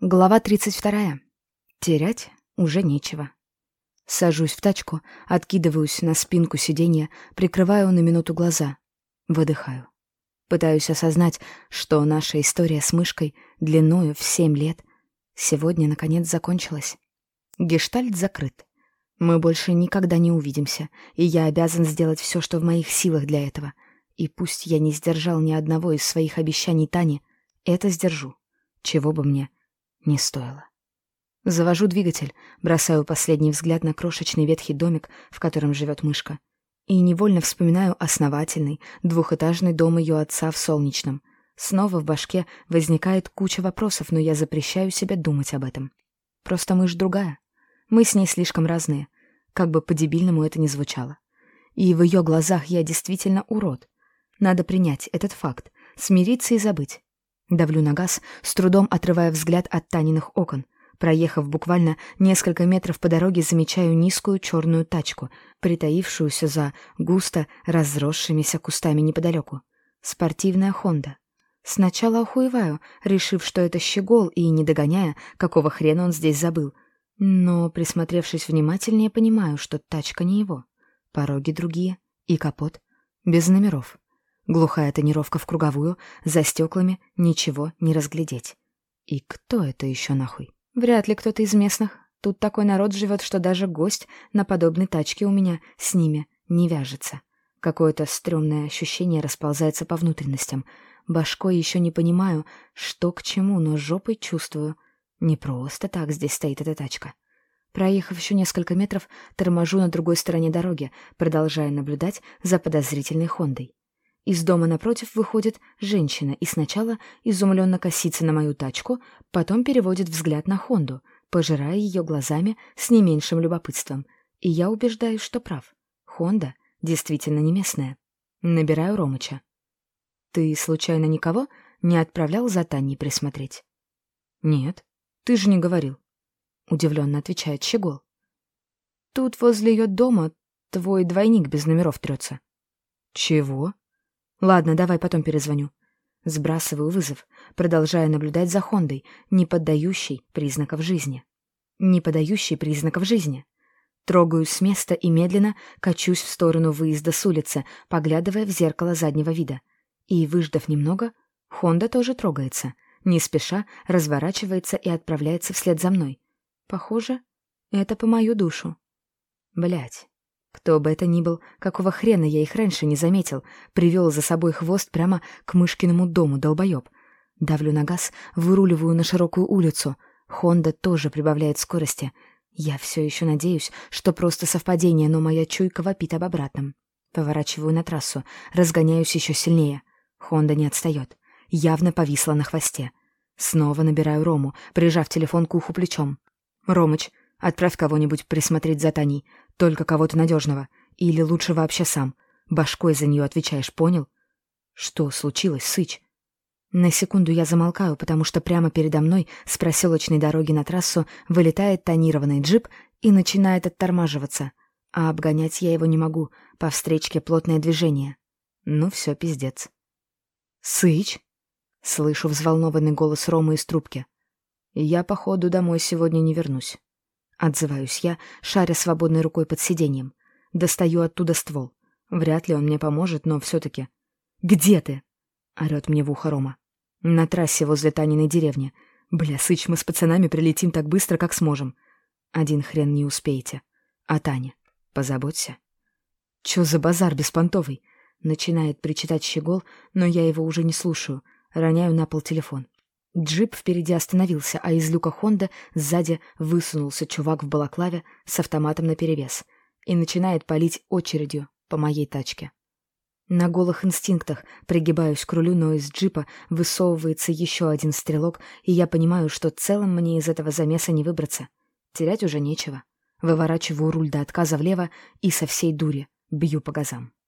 Глава 32. Терять уже нечего. Сажусь в тачку, откидываюсь на спинку сиденья, прикрываю на минуту глаза. Выдыхаю. Пытаюсь осознать, что наша история с мышкой длиною в семь лет сегодня, наконец, закончилась. Гештальт закрыт. Мы больше никогда не увидимся, и я обязан сделать все, что в моих силах для этого. И пусть я не сдержал ни одного из своих обещаний Тане, это сдержу, чего бы мне не стоило. Завожу двигатель, бросаю последний взгляд на крошечный ветхий домик, в котором живет мышка, и невольно вспоминаю основательный, двухэтажный дом ее отца в Солнечном. Снова в башке возникает куча вопросов, но я запрещаю себе думать об этом. Просто мышь другая. Мы с ней слишком разные, как бы по-дебильному это ни звучало. И в ее глазах я действительно урод. Надо принять этот факт, смириться и забыть. Давлю на газ, с трудом отрывая взгляд от Таниных окон. Проехав буквально несколько метров по дороге, замечаю низкую черную тачку, притаившуюся за густо разросшимися кустами неподалеку. Спортивная «Хонда». Сначала охуеваю, решив, что это щегол, и, не догоняя, какого хрена он здесь забыл. Но, присмотревшись внимательнее, понимаю, что тачка не его. Пороги другие и капот без номеров. Глухая тонировка в круговую, за стеклами ничего не разглядеть. И кто это еще нахуй? Вряд ли кто-то из местных. Тут такой народ живет, что даже гость на подобной тачке у меня с ними не вяжется. Какое-то стрёмное ощущение расползается по внутренностям. Башкой еще не понимаю, что к чему, но жопой чувствую. Не просто так здесь стоит эта тачка. Проехав еще несколько метров, торможу на другой стороне дороги, продолжая наблюдать за подозрительной Хондой. Из дома напротив выходит женщина и сначала изумленно косится на мою тачку, потом переводит взгляд на Хонду, пожирая ее глазами с не меньшим любопытством. И я убеждаюсь, что прав. Хонда действительно не местная. Набираю Ромыча. «Ты, случайно, никого не отправлял за Таней присмотреть?» «Нет, ты же не говорил», — удивленно отвечает Щегол. «Тут возле ее дома твой двойник без номеров трется». «Чего?» Ладно, давай потом перезвоню. Сбрасываю вызов, продолжая наблюдать за Хондой, не поддающей признаков жизни. Не подающей признаков жизни. Трогаюсь с места и медленно качусь в сторону выезда с улицы, поглядывая в зеркало заднего вида. И, выждав немного, Хонда тоже трогается, не спеша разворачивается и отправляется вслед за мной. Похоже, это по мою душу. Блять, кто бы это ни был, какого хрена я их раньше не заметил, привел за собой хвост прямо к Мышкиному дому, долбоеб. Давлю на газ, выруливаю на широкую улицу. Хонда тоже прибавляет скорости. Я все еще надеюсь, что просто совпадение, но моя чуйка вопит об обратном. Поворачиваю на трассу, разгоняюсь еще сильнее. Хонда не отстает. Явно повисла на хвосте. Снова набираю Рому, прижав телефон к уху плечом. «Ромыч, отправь кого-нибудь присмотреть за Таней. Только кого-то надежного. Или лучше вообще сам. Башкой за нее отвечаешь, понял? Что случилось, Сыч? На секунду я замолкаю, потому что прямо передо мной с проселочной дороги на трассу вылетает тонированный джип и начинает оттормаживаться. А обгонять я его не могу, по встречке плотное движение. Ну все, пиздец. «Сыч?» — слышу взволнованный голос Ромы из трубки. «Я, походу, домой сегодня не вернусь». Отзываюсь я, шаря свободной рукой под сиденьем. Достаю оттуда ствол. Вряд ли он мне поможет, но все-таки... «Где ты?» — орет мне в ухо Рома. «На трассе возле Таниной деревни. Бля, Сыч, мы с пацанами прилетим так быстро, как сможем. Один хрен не успеете. А Таня? Позаботься». «Чё за базар беспонтовый?» Начинает причитать щегол, но я его уже не слушаю. Роняю на пол телефон. Джип впереди остановился, а из люка Хонда сзади высунулся чувак в балаклаве с автоматом наперевес и начинает палить очередью по моей тачке. На голых инстинктах пригибаюсь к рулю, но из джипа высовывается еще один стрелок, и я понимаю, что целым мне из этого замеса не выбраться. Терять уже нечего. Выворачиваю руль до отказа влево и со всей дури бью по газам.